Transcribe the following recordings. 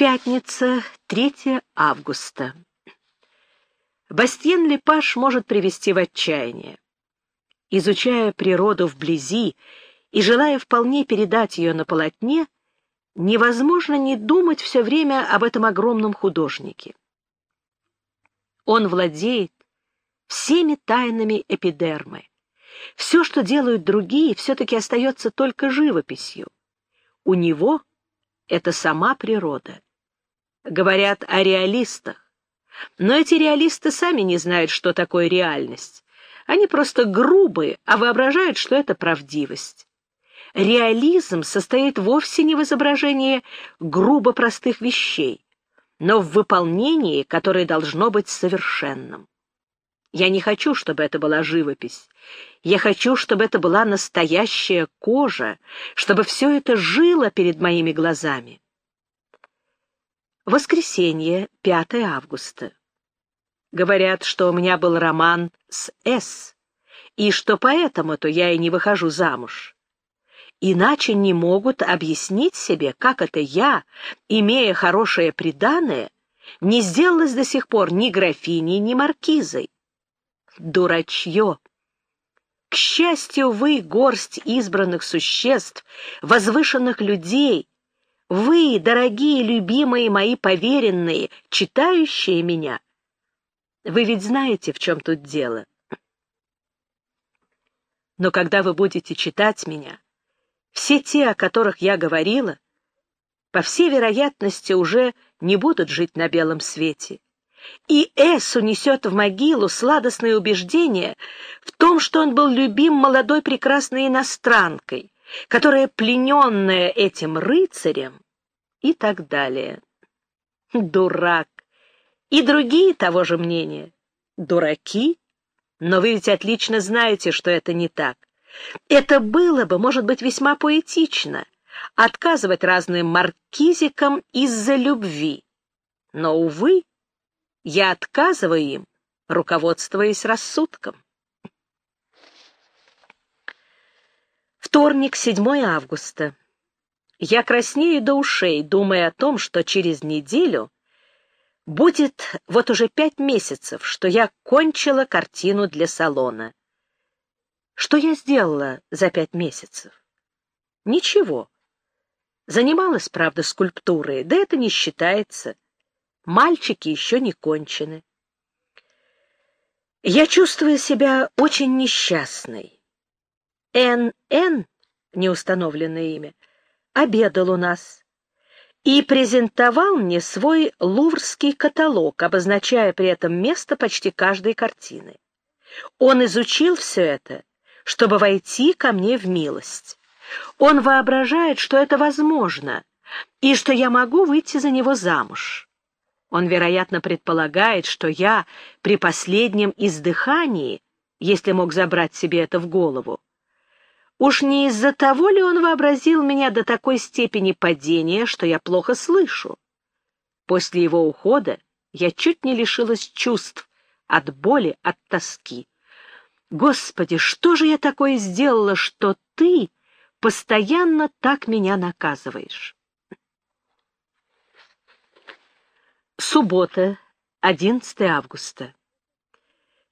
Пятница, 3 августа. Бастьен Лепаш может привести в отчаяние. Изучая природу вблизи и желая вполне передать ее на полотне, невозможно не думать все время об этом огромном художнике. Он владеет всеми тайнами эпидермы. Все, что делают другие, все-таки остается только живописью. У него это сама природа. Говорят о реалистах. Но эти реалисты сами не знают, что такое реальность. Они просто грубые, а воображают, что это правдивость. Реализм состоит вовсе не в изображении грубо простых вещей, но в выполнении, которое должно быть совершенным. Я не хочу, чтобы это была живопись. Я хочу, чтобы это была настоящая кожа, чтобы все это жило перед моими глазами. Воскресенье, 5 августа. Говорят, что у меня был роман с С, и что поэтому-то я и не выхожу замуж. Иначе не могут объяснить себе, как это я, имея хорошее преданное, не сделалась до сих пор ни графиней, ни маркизой. Дурачье! К счастью, вы — горсть избранных существ, возвышенных людей, вы, дорогие, любимые мои поверенные, читающие меня. Вы ведь знаете, в чем тут дело. Но когда вы будете читать меня, все те, о которых я говорила, по всей вероятности, уже не будут жить на белом свете. И Эс унесет в могилу сладостное убеждение в том, что он был любим молодой прекрасной иностранкой, которая, плененная этим рыцарем, и так далее. Дурак! И другие того же мнения. Дураки? Но вы ведь отлично знаете, что это не так. Это было бы, может быть, весьма поэтично — отказывать разным маркизикам из-за любви. Но, увы, я отказываю им, руководствуясь рассудком. Вторник, 7 августа. Я краснею до ушей, думая о том, что через неделю будет вот уже пять месяцев, что я кончила картину для салона. Что я сделала за пять месяцев? Ничего. Занималась, правда, скульптурой, да это не считается. Мальчики еще не кончены. Я чувствую себя очень несчастной. Н.Н., неустановленное имя, обедал у нас и презентовал мне свой луврский каталог, обозначая при этом место почти каждой картины. Он изучил все это чтобы войти ко мне в милость. Он воображает, что это возможно, и что я могу выйти за него замуж. Он, вероятно, предполагает, что я при последнем издыхании, если мог забрать себе это в голову, уж не из-за того ли он вообразил меня до такой степени падения, что я плохо слышу. После его ухода я чуть не лишилась чувств от боли, от тоски. Господи, что же я такое сделала, что ты постоянно так меня наказываешь? Суббота, 11 августа.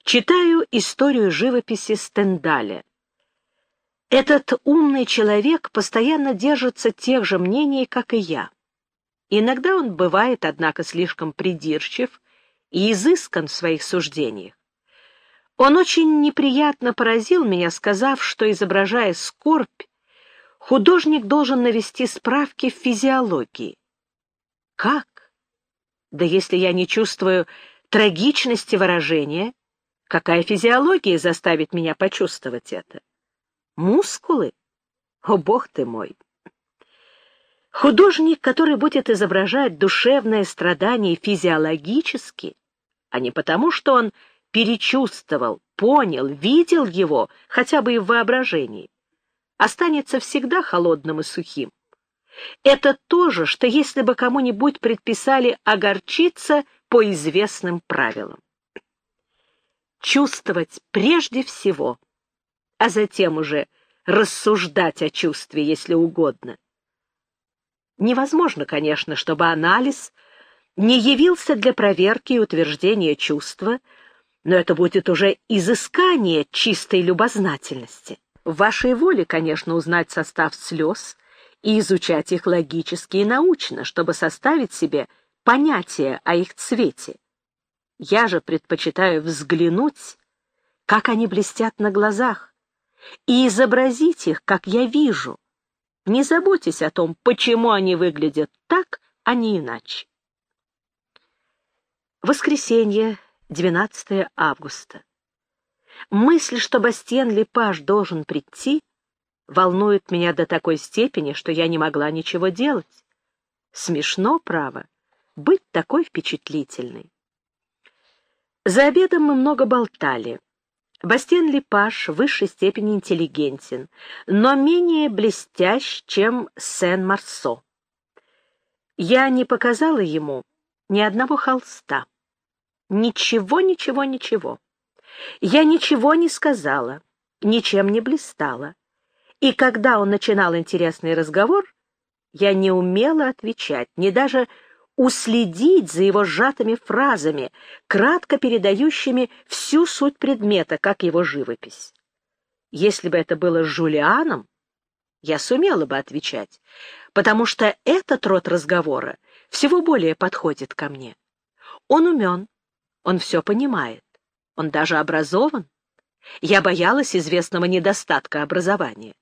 Читаю историю живописи Стендаля. Этот умный человек постоянно держится тех же мнений, как и я. Иногда он бывает, однако, слишком придирчив и изыскан в своих суждениях. Он очень неприятно поразил меня, сказав, что, изображая скорбь, художник должен навести справки в физиологии. Как? Да если я не чувствую трагичности выражения, какая физиология заставит меня почувствовать это? Мускулы? О, бог ты мой! Художник, который будет изображать душевное страдание физиологически, а не потому, что он перечувствовал, понял, видел его, хотя бы и в воображении, останется всегда холодным и сухим. Это то же, что если бы кому-нибудь предписали огорчиться по известным правилам. Чувствовать прежде всего, а затем уже рассуждать о чувстве, если угодно. Невозможно, конечно, чтобы анализ не явился для проверки и утверждения чувства, но это будет уже изыскание чистой любознательности. В вашей воле, конечно, узнать состав слез и изучать их логически и научно, чтобы составить себе понятие о их цвете. Я же предпочитаю взглянуть, как они блестят на глазах, и изобразить их, как я вижу. Не заботьтесь о том, почему они выглядят так, а не иначе. Воскресенье, 12 августа. Мысль, что Бастиен Лепаш должен прийти, волнует меня до такой степени, что я не могла ничего делать. Смешно, право, быть такой впечатлительной. За обедом мы много болтали. Бастиен Лепаш в высшей степени интеллигентен, но менее блестящ, чем Сен-Марсо. Я не показала ему ни одного холста. Ничего, ничего, ничего. Я ничего не сказала, ничем не блистала. И когда он начинал интересный разговор, я не умела отвечать, не даже уследить за его сжатыми фразами, кратко передающими всю суть предмета, как его живопись. Если бы это было с Жулианом, я сумела бы отвечать, потому что этот род разговора всего более подходит ко мне. Он умен, он все понимает, он даже образован. Я боялась известного недостатка образования.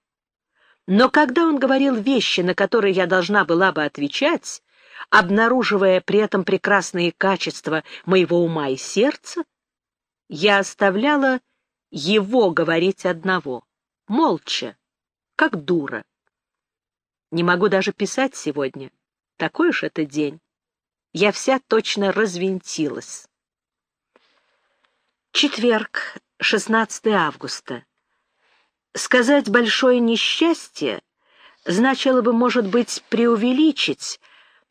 Но когда он говорил вещи, на которые я должна была бы отвечать, обнаруживая при этом прекрасные качества моего ума и сердца, я оставляла его говорить одного, молча, как дура. Не могу даже писать сегодня. Такой уж это день. Я вся точно развинтилась. Четверг, 16 августа. Сказать «большое несчастье» значило бы, может быть, преувеличить,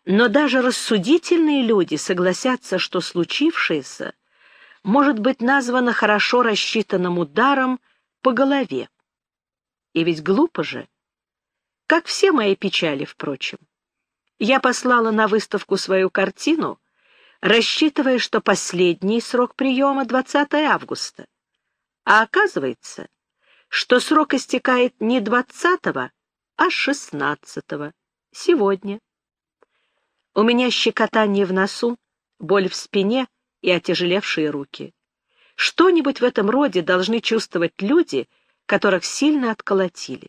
но даже рассудительные люди согласятся, что случившееся может быть названо хорошо рассчитанным ударом по голове. И ведь глупо же, как все мои печали, впрочем. Я послала на выставку свою картину, рассчитывая, что последний срок приема — 20 августа. А оказывается, что срок истекает не 20, а 16, сегодня. У меня щекотание в носу, боль в спине и отяжелевшие руки. Что-нибудь в этом роде должны чувствовать люди, которых сильно отколотили.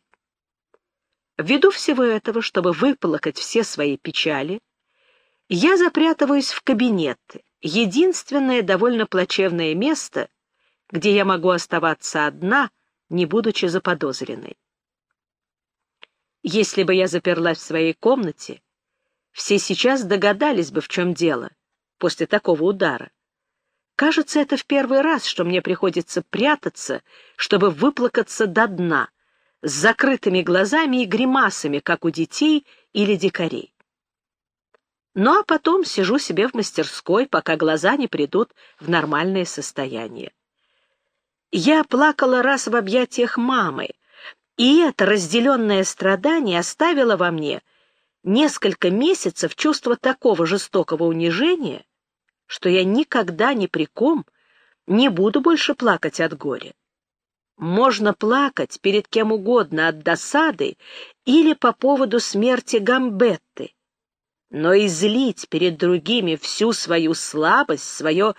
Ввиду всего этого, чтобы выплакать все свои печали, я запрятываюсь в кабинет, единственное довольно плачевное место, где я могу оставаться одна, не будучи заподозренной. Если бы я заперлась в своей комнате, все сейчас догадались бы, в чем дело, после такого удара. Кажется, это в первый раз, что мне приходится прятаться, чтобы выплакаться до дна, с закрытыми глазами и гримасами, как у детей или дикарей. Ну а потом сижу себе в мастерской, пока глаза не придут в нормальное состояние. Я плакала раз в объятиях мамы, и это разделенное страдание оставило во мне несколько месяцев чувство такого жестокого унижения, что я никогда ни при ком не буду больше плакать от горя. Можно плакать перед кем угодно от досады или по поводу смерти Гамбетты, но излить перед другими всю свою слабость, свое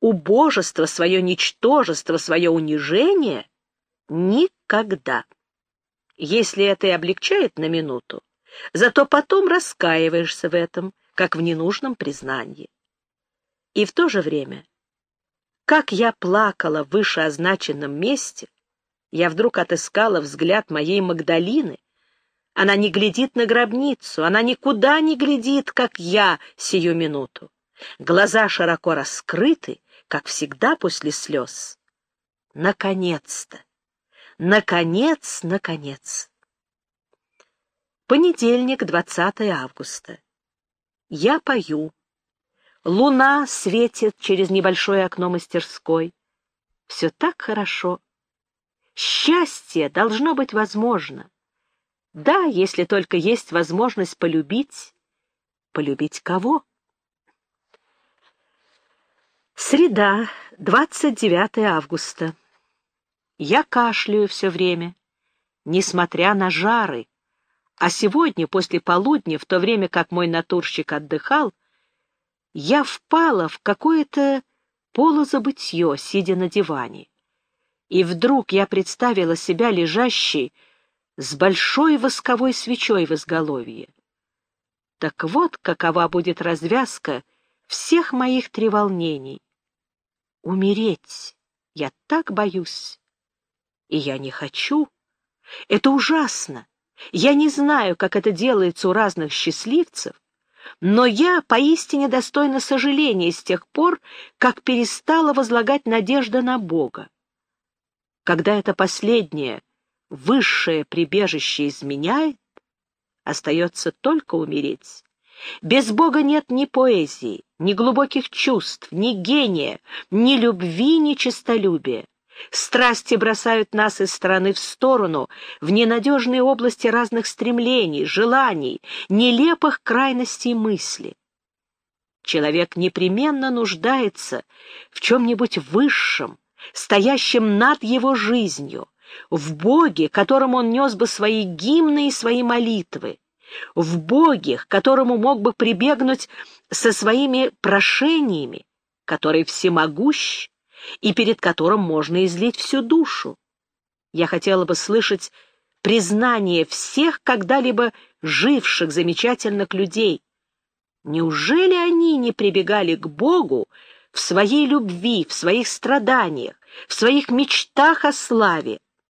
убожество, свое ничтожество, свое унижение — никогда. Если это и облегчает на минуту, зато потом раскаиваешься в этом, как в ненужном признании. И в то же время, как я плакала в вышеозначенном месте, я вдруг отыскала взгляд моей Магдалины. Она не глядит на гробницу, она никуда не глядит, как я сию минуту. Глаза широко раскрыты, как всегда после слез. Наконец-то! Наконец, наконец! Понедельник, 20 августа. Я пою. Луна светит через небольшое окно мастерской. Все так хорошо. Счастье должно быть возможно. Да, если только есть возможность полюбить. Полюбить кого? Среда, 29 августа. Я кашляю все время, несмотря на жары. А сегодня, после полудня, в то время как мой натурщик отдыхал, я впала в какое-то полузабытье, сидя на диване. И вдруг я представила себя лежащей с большой восковой свечой в изголовье. Так вот, какова будет развязка всех моих треволнений. Умереть я так боюсь. И я не хочу. Это ужасно. Я не знаю, как это делается у разных счастливцев, но я поистине достойна сожаления с тех пор, как перестала возлагать надежда на Бога. Когда это последнее, высшее прибежище изменяет, остается только умереть. Без Бога нет ни поэзии, ни глубоких чувств, ни гения, ни любви, ни честолюбия. Страсти бросают нас из стороны в сторону, в ненадежные области разных стремлений, желаний, нелепых крайностей мысли. Человек непременно нуждается в чем-нибудь высшем, стоящем над его жизнью, в Боге, которому он нес бы свои гимны и свои молитвы, в Боге, к которому мог бы прибегнуть со своими прошениями, который всемогущ и перед которым можно излить всю душу. Я хотела бы слышать признание всех когда-либо живших замечательных людей. Неужели они не прибегали к Богу в своей любви, в своих страданиях, в своих мечтах о славе?